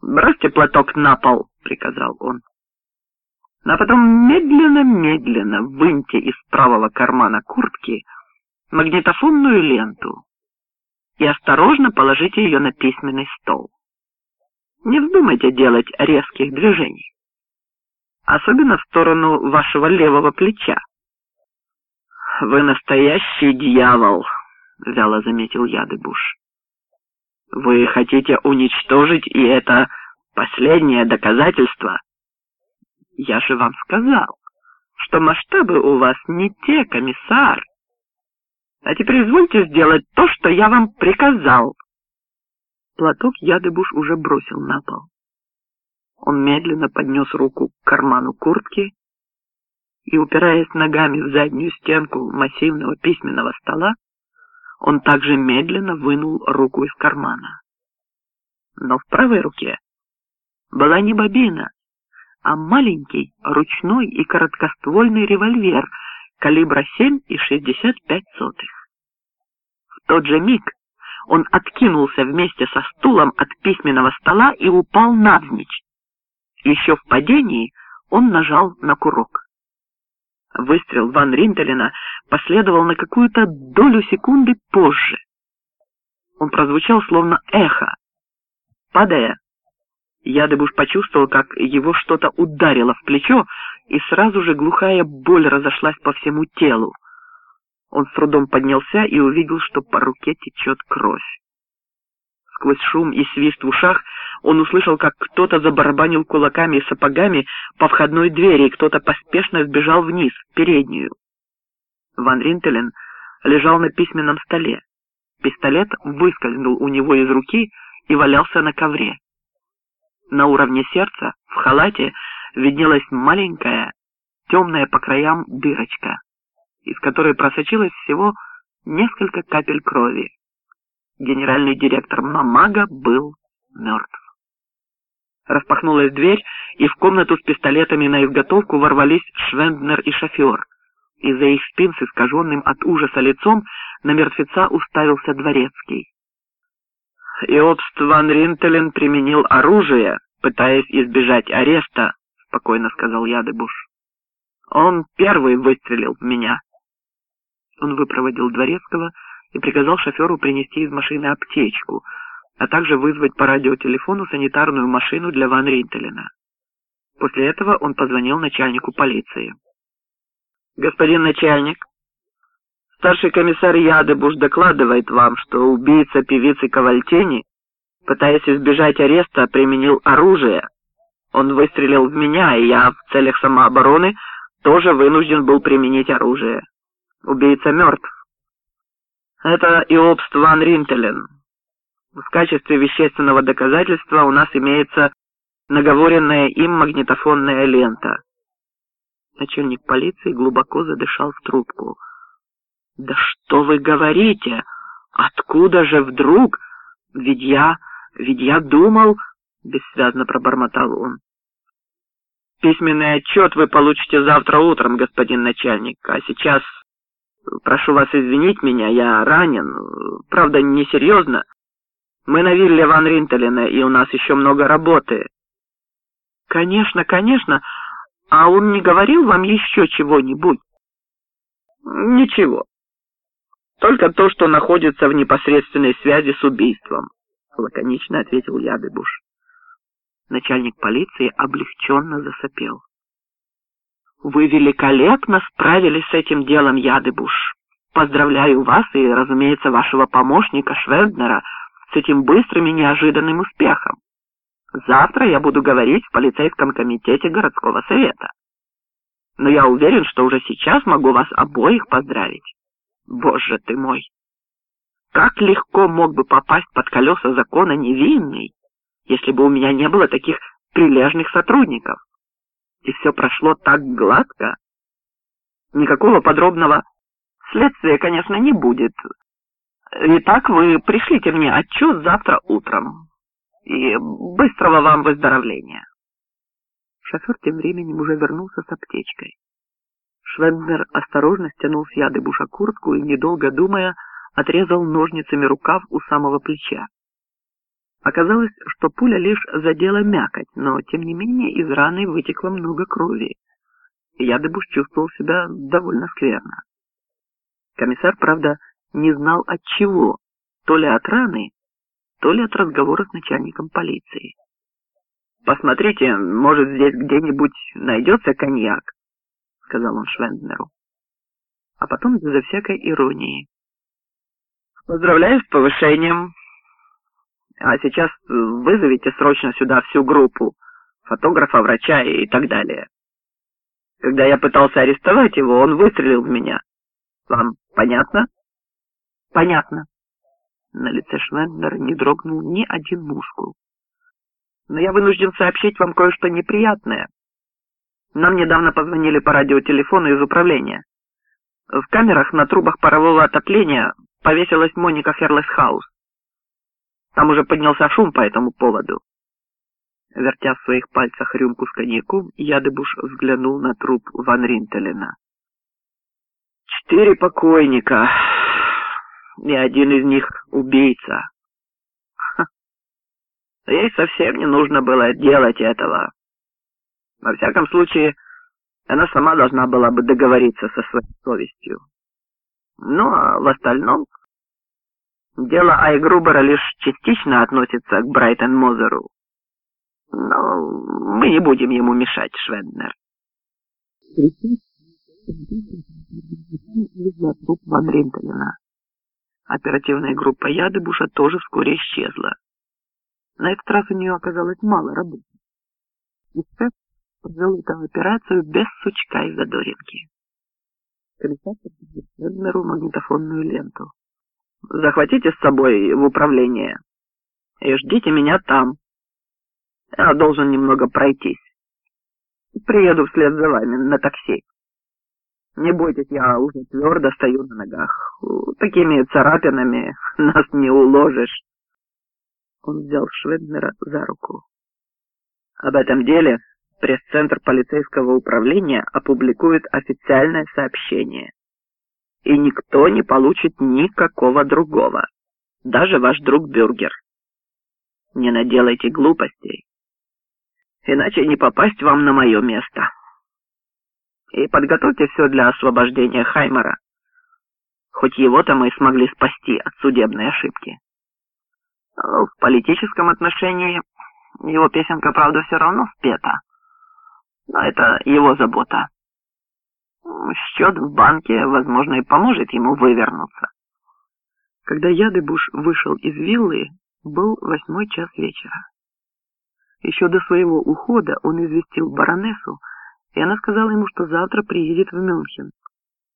«Бросьте платок на пол», — приказал он. А потом медленно-медленно выньте из правого кармана куртки магнитофонную ленту и осторожно положите ее на письменный стол. Не вздумайте делать резких движений, особенно в сторону вашего левого плеча. «Вы настоящий дьявол», — вяло заметил Ядыбуш. «Вы хотите уничтожить и это последнее доказательство?» «Я же вам сказал, что масштабы у вас не те, комиссар. А теперь извольте сделать то, что я вам приказал». Платок Ядыбуш уже бросил на пол. Он медленно поднес руку к карману куртки и, упираясь ногами в заднюю стенку массивного письменного стола, он также медленно вынул руку из кармана. Но в правой руке была не бобина, а маленький ручной и короткоствольный револьвер калибра 7,65. В тот же миг он откинулся вместе со стулом от письменного стола и упал навзничь. Еще в падении он нажал на курок. Выстрел Ван Ринтелена последовал на какую-то долю секунды позже. Он прозвучал словно эхо. Падая, Ядыбуш почувствовал, как его что-то ударило в плечо, и сразу же глухая боль разошлась по всему телу. Он с трудом поднялся и увидел, что по руке течет кровь. Сквозь шум и свист в ушах он услышал, как кто-то забарабанил кулаками и сапогами по входной двери, и кто-то поспешно сбежал вниз, в переднюю. Ван Ринтелен лежал на письменном столе. Пистолет выскользнул у него из руки и валялся на ковре. На уровне сердца, в халате, виднелась маленькая, темная по краям дырочка, из которой просочилось всего несколько капель крови. Генеральный директор Мамага был мертв. Распахнулась дверь, и в комнату с пистолетами на изготовку ворвались Швенднер и шофер. Из-за их спин с искаженным от ужаса лицом на мертвеца уставился дворецкий. «Иобст ван Ринтелен применил оружие, пытаясь избежать ареста», — спокойно сказал Ядыбуш. «Он первый выстрелил в меня». Он выпроводил дворецкого и приказал шоферу принести из машины аптечку, а также вызвать по радиотелефону санитарную машину для Ван Ринтелена. После этого он позвонил начальнику полиции. «Господин начальник, старший комиссар Ядыбуш докладывает вам, что убийца певицы Ковальтени, пытаясь избежать ареста, применил оружие. Он выстрелил в меня, и я в целях самообороны тоже вынужден был применить оружие. Убийца мертв. Это Иобст Ван Ринтелен. В качестве вещественного доказательства у нас имеется наговоренная им магнитофонная лента. Начальник полиции глубоко задышал в трубку. «Да что вы говорите? Откуда же вдруг? Ведь я... ведь я думал...» — бессвязно пробормотал он. «Письменный отчет вы получите завтра утром, господин начальник, а сейчас Прошу вас извинить меня, я ранен. Правда, не серьезно. Мы на вилле Ван Ринтелена, и у нас еще много работы. Конечно, конечно. А он не говорил вам еще чего-нибудь? Ничего. Только то, что находится в непосредственной связи с убийством, лаконично ответил Ядыбуш. Начальник полиции облегченно засопел. Вы великолепно справились с этим делом, Ядыбуш. Поздравляю вас и, разумеется, вашего помощника Швенднера с этим быстрым и неожиданным успехом. Завтра я буду говорить в полицейском комитете городского совета. Но я уверен, что уже сейчас могу вас обоих поздравить. Боже ты мой! Как легко мог бы попасть под колеса закона невинный, если бы у меня не было таких прилежных сотрудников и все прошло так гладко. Никакого подробного следствия, конечно, не будет. Итак, вы пришлите мне отчет завтра утром. И быстрого вам выздоровления. Шофер тем временем уже вернулся с аптечкой. Швенднер осторожно стянул с яды буша куртку и, недолго думая, отрезал ножницами рукав у самого плеча. Оказалось, что пуля лишь задела мякоть, но, тем не менее, из раны вытекло много крови. Ядыбуш чувствовал себя довольно скверно. Комиссар, правда, не знал от чего, то ли от раны, то ли от разговора с начальником полиции. «Посмотрите, может, здесь где-нибудь найдется коньяк», — сказал он Швенднеру. А потом, безо всякой иронии. «Поздравляю с повышением. А сейчас вызовите срочно сюда всю группу, фотографа, врача и так далее. Когда я пытался арестовать его, он выстрелил в меня. Вам понятно?» «Понятно». На лице Швенднера не дрогнул ни один мускул но я вынужден сообщить вам кое-что неприятное. Нам недавно позвонили по радиотелефону из управления. В камерах на трубах парового отопления повесилась Моника Херлесхаус. Там уже поднялся шум по этому поводу. Вертя в своих пальцах рюмку с коньяком, Ядыбуш взглянул на труп Ван Ринтелена. «Четыре покойника, и один из них убийца. Ей совсем не нужно было делать этого. Во всяком случае, она сама должна была бы договориться со своей совестью. Ну, а в остальном, дело Айгрубера лишь частично относится к Брайтон-Мозеру. Но мы не будем ему мешать, Шведнер. труп Ван Ринтелена. Оперативная группа Ядыбуша тоже вскоре исчезла. На этот раз у нее оказалось мало работы. И Степ провел эту операцию без сучка и задоринки. Комиссар Эднеру магнитофонную ленту. «Захватите с собой в управление и ждите меня там. Я должен немного пройтись. Приеду вслед за вами на такси. Не бойтесь, я уже твердо стою на ногах. Такими царапинами нас не уложишь». Он взял Шведнера за руку. Об этом деле пресс-центр полицейского управления опубликует официальное сообщение. И никто не получит никакого другого, даже ваш друг Бюргер. Не наделайте глупостей, иначе не попасть вам на мое место. И подготовьте все для освобождения Хаймера. Хоть его-то мы смогли спасти от судебной ошибки. В политическом отношении его песенка, правда, все равно спета. Но это его забота. Счет в банке, возможно, и поможет ему вывернуться. Когда Ядыбуш вышел из виллы, был восьмой час вечера. Еще до своего ухода он известил баронессу, и она сказала ему, что завтра приедет в Мюнхен.